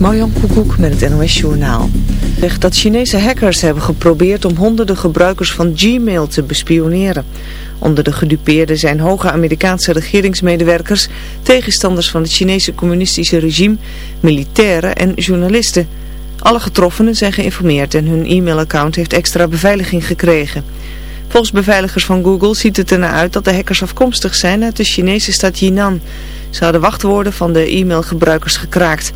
Marjan Koekoek met het NOS Journaal. Zegt dat Chinese hackers hebben geprobeerd om honderden gebruikers van Gmail te bespioneren. Onder de gedupeerden zijn hoge Amerikaanse regeringsmedewerkers, tegenstanders van het Chinese communistische regime, militairen en journalisten. Alle getroffenen zijn geïnformeerd en hun e-mailaccount heeft extra beveiliging gekregen. Volgens beveiligers van Google ziet het ernaar uit dat de hackers afkomstig zijn uit de Chinese stad Jinan. Ze hadden wachtwoorden van de e-mailgebruikers gekraakt.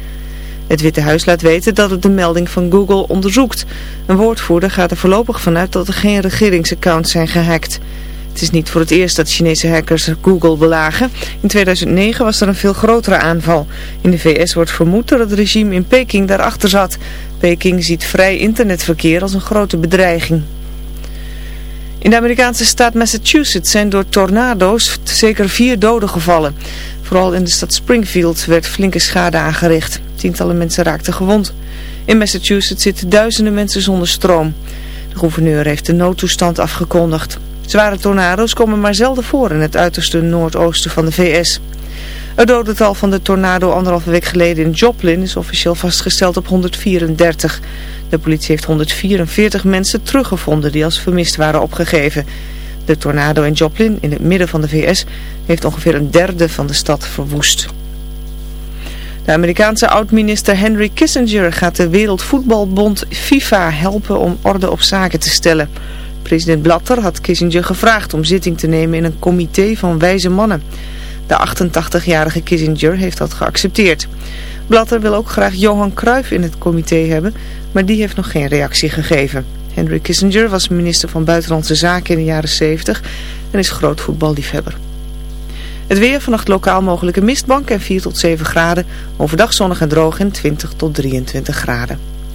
Het Witte Huis laat weten dat het de melding van Google onderzoekt. Een woordvoerder gaat er voorlopig vanuit dat er geen regeringsaccounts zijn gehackt. Het is niet voor het eerst dat Chinese hackers Google belagen. In 2009 was er een veel grotere aanval. In de VS wordt vermoed dat het regime in Peking daarachter zat. Peking ziet vrij internetverkeer als een grote bedreiging. In de Amerikaanse staat Massachusetts zijn door tornado's zeker vier doden gevallen. Vooral in de stad Springfield werd flinke schade aangericht. Tientallen mensen raakten gewond. In Massachusetts zitten duizenden mensen zonder stroom. De gouverneur heeft de noodtoestand afgekondigd. Zware tornado's komen maar zelden voor in het uiterste noordoosten van de VS. Het dodental van de tornado anderhalve week geleden in Joplin is officieel vastgesteld op 134. De politie heeft 144 mensen teruggevonden die als vermist waren opgegeven. De tornado in Joplin, in het midden van de VS, heeft ongeveer een derde van de stad verwoest. De Amerikaanse oud-minister Henry Kissinger gaat de Wereldvoetbalbond FIFA helpen om orde op zaken te stellen. President Blatter had Kissinger gevraagd om zitting te nemen in een comité van wijze mannen. De 88-jarige Kissinger heeft dat geaccepteerd. Blatter wil ook graag Johan Cruijff in het comité hebben, maar die heeft nog geen reactie gegeven. Henry Kissinger was minister van Buitenlandse Zaken in de jaren 70 en is groot voetballiefhebber. Het weer vannacht lokaal mogelijke mistbank en 4 tot 7 graden. Overdag zonnig en droog en 20 tot 23 graden.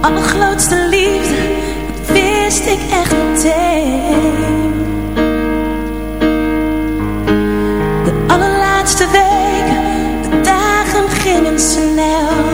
allergrootste liefde, dat wist ik echt meteen. De allerlaatste weken, de dagen gingen snel.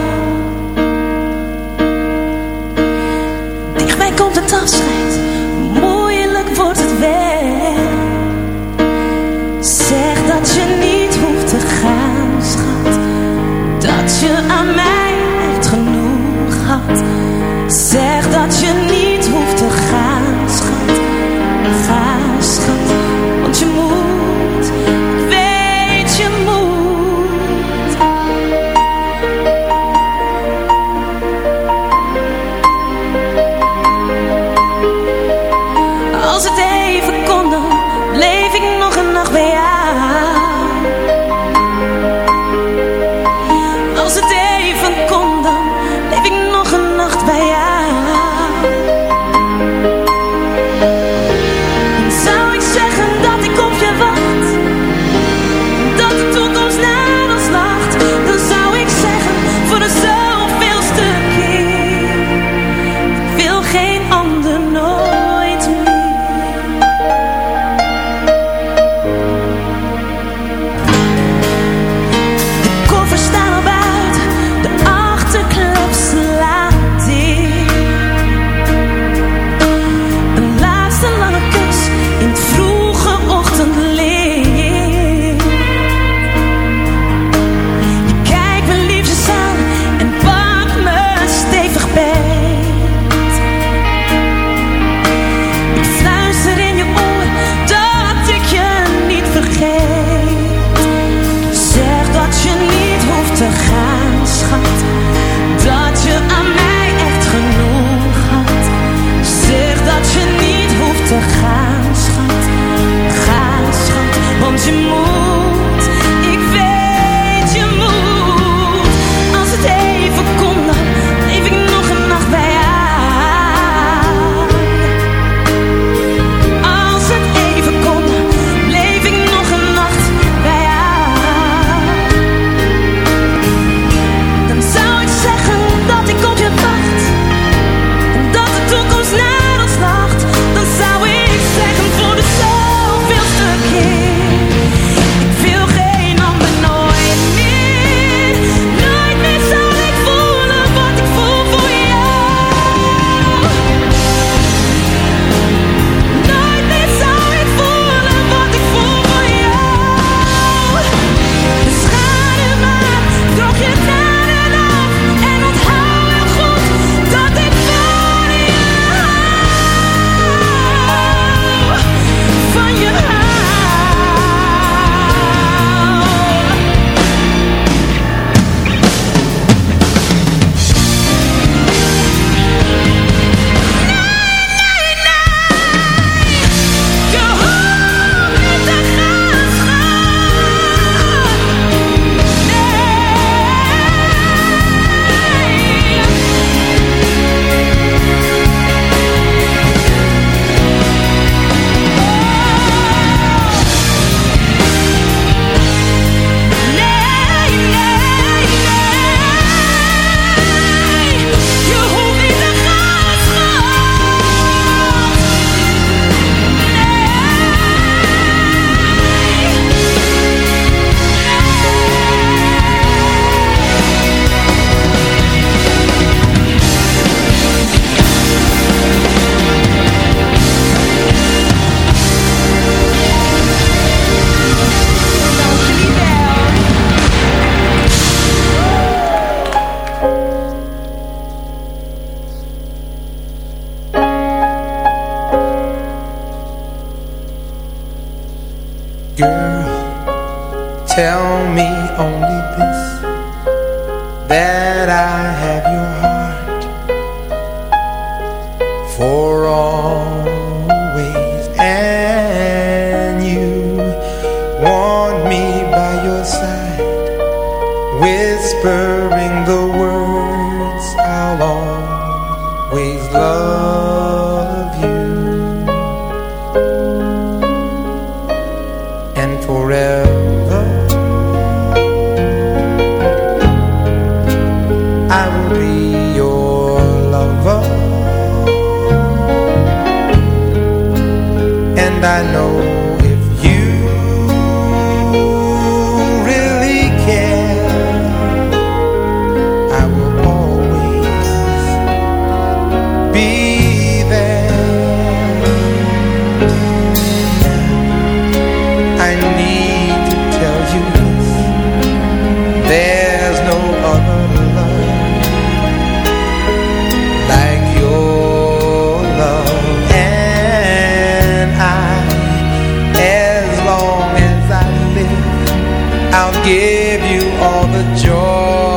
I'll give you all the joy.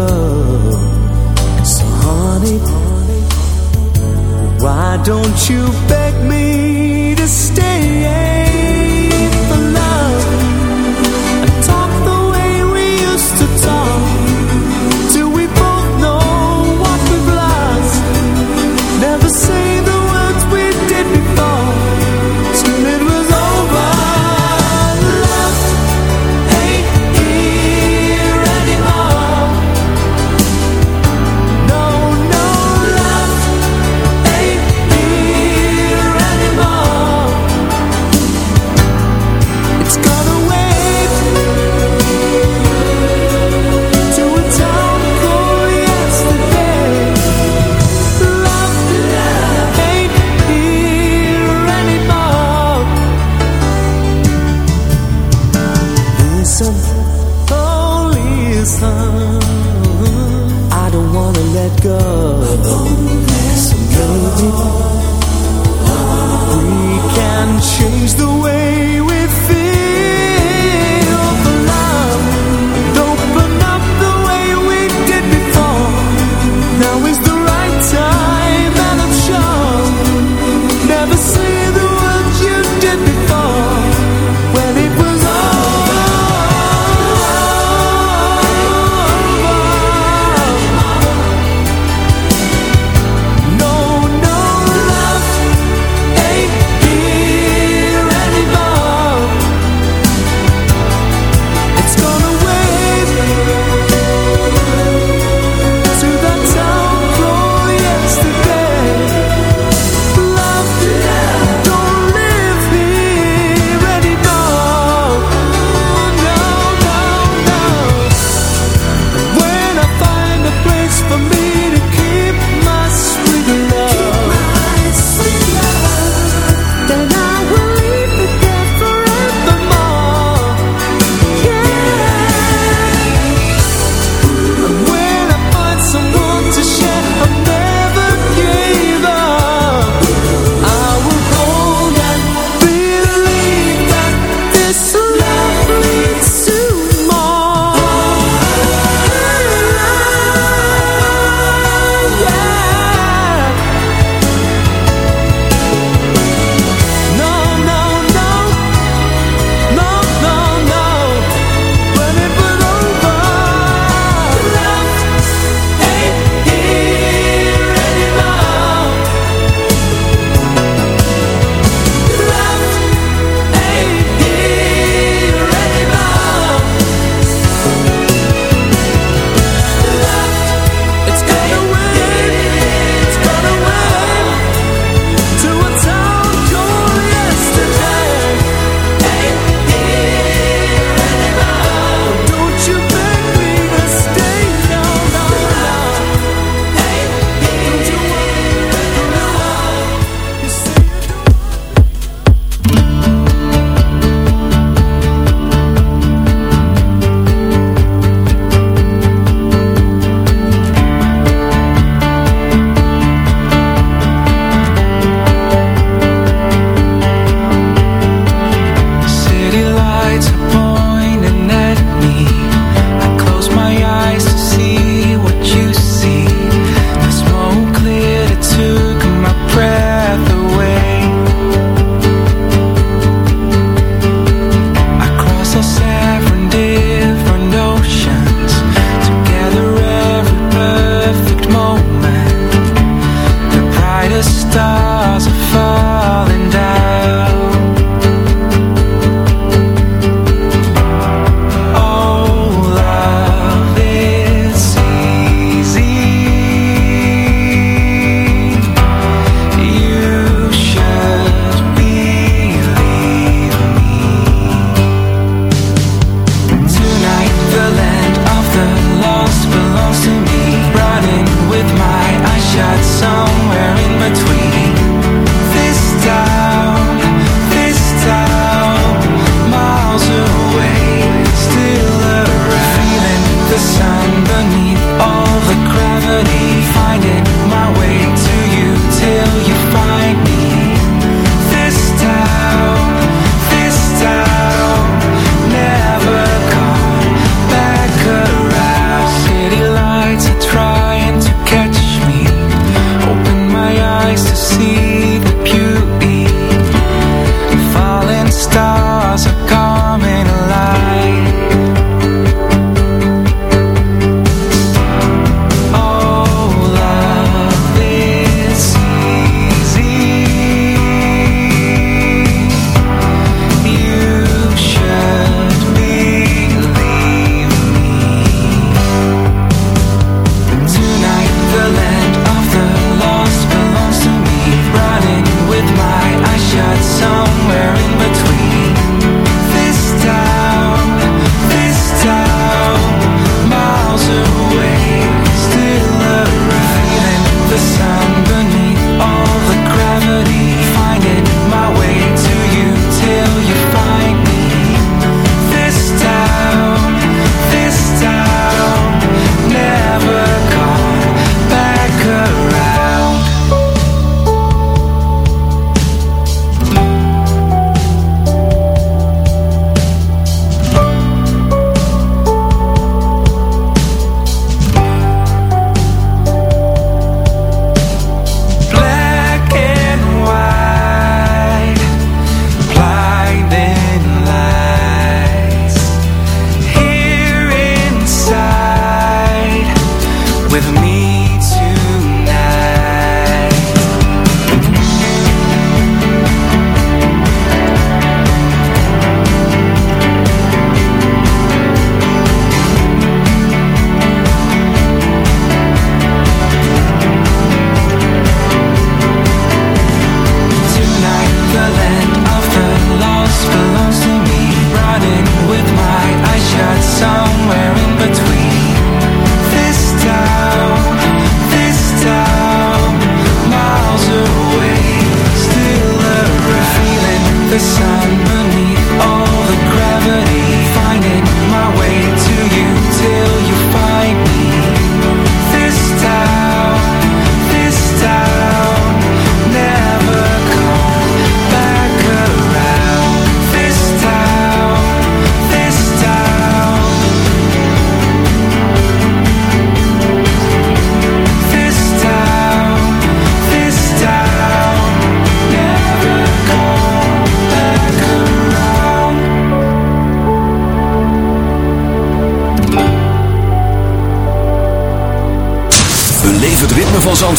go. So, honey, why don't you beg me?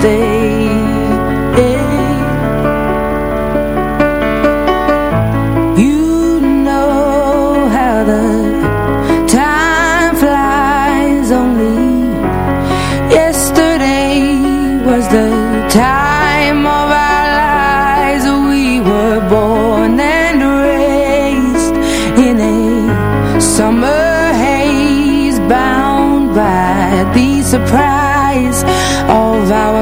stay.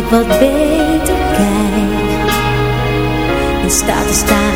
Ik wat beter kijk. En sta te staren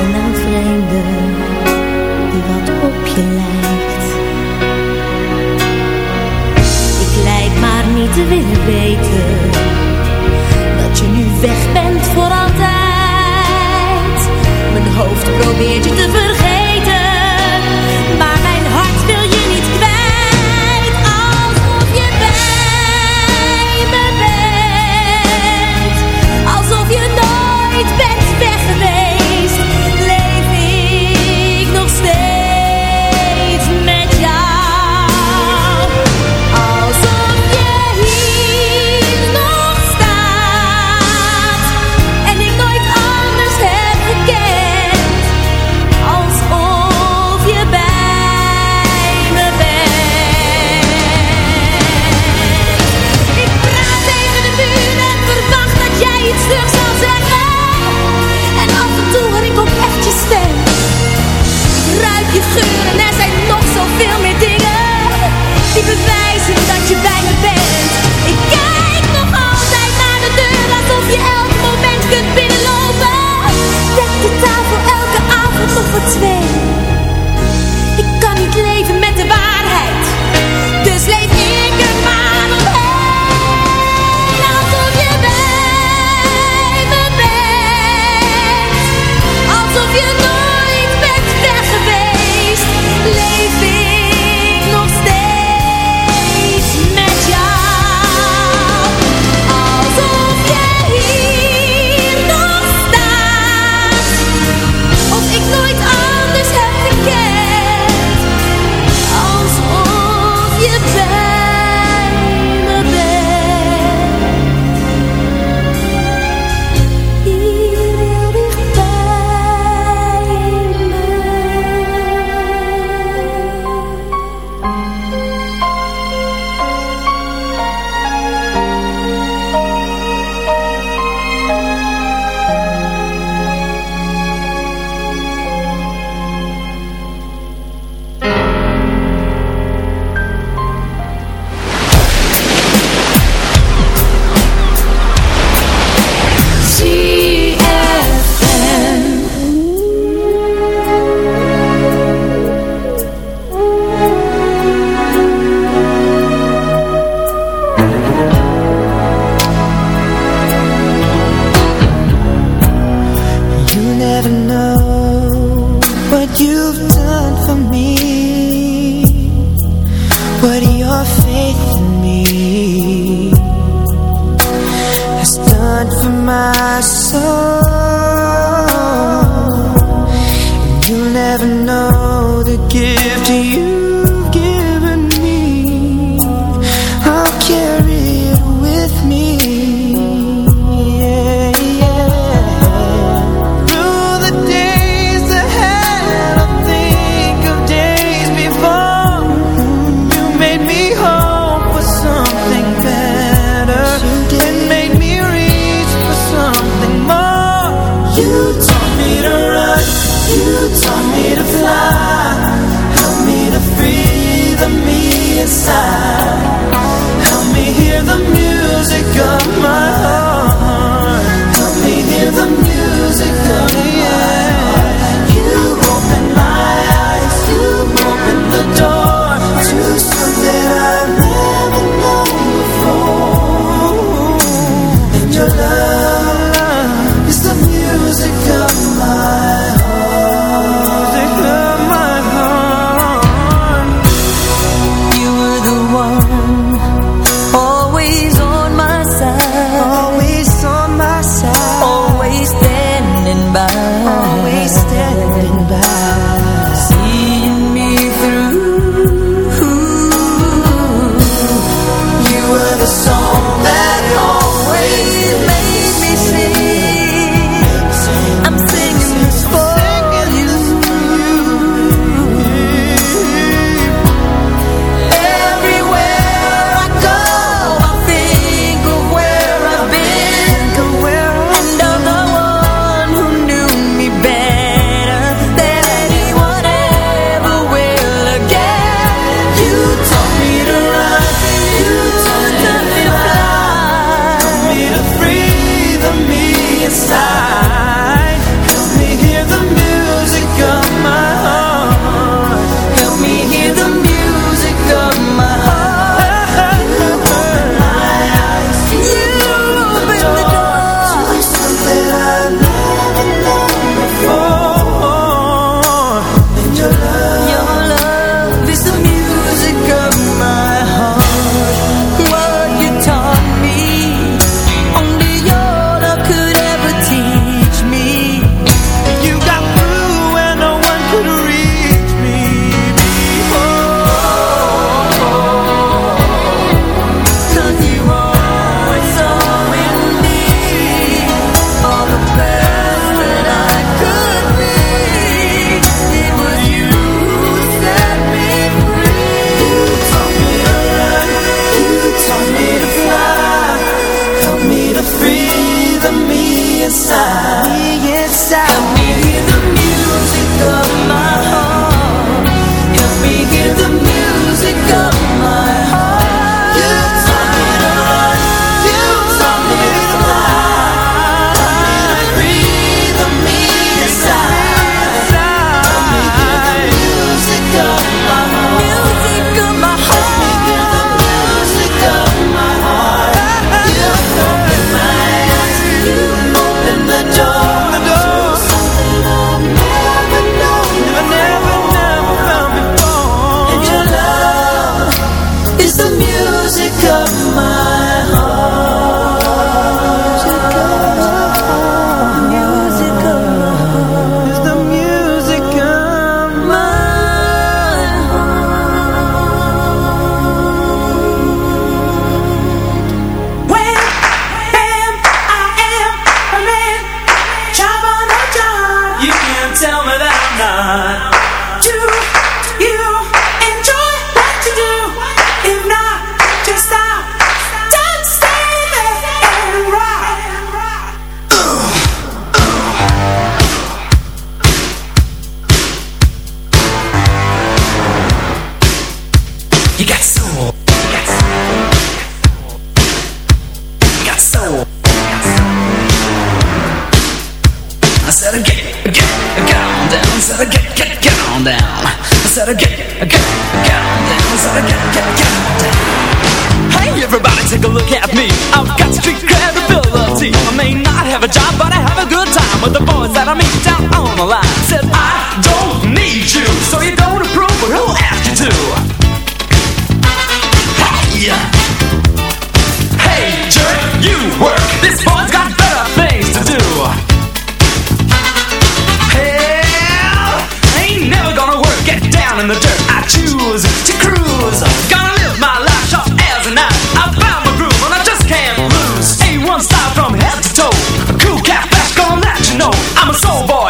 I'm a soul boy.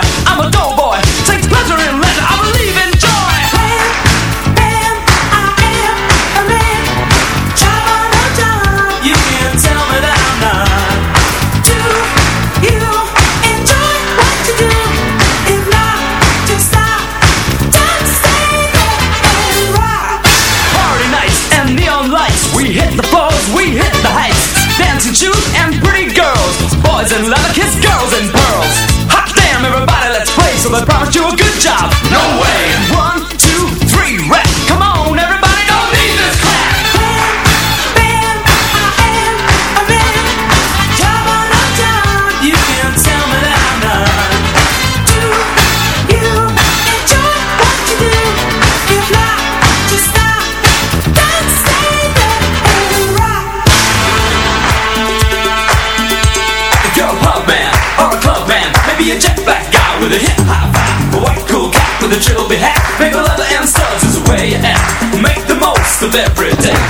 a jet black guy with a hip hop vibe. A white cool cap with a trilby hat. Paper leather and studs is the way you act. Make the most of every day.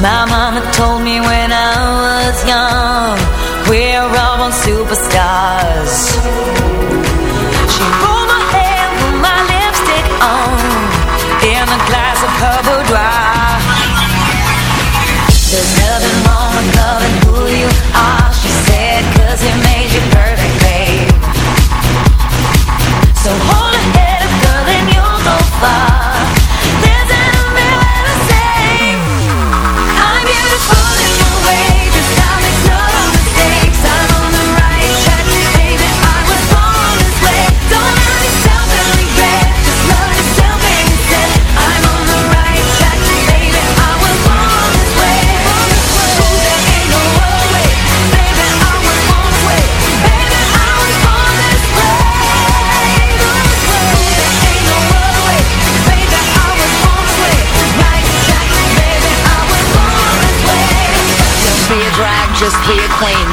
My mama told me when I was